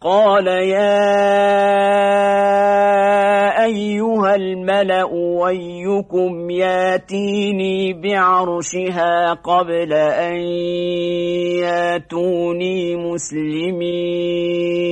قال يا أيها الملأ ويكم ياتيني بعرشها قبل أن ياتوني مسلمين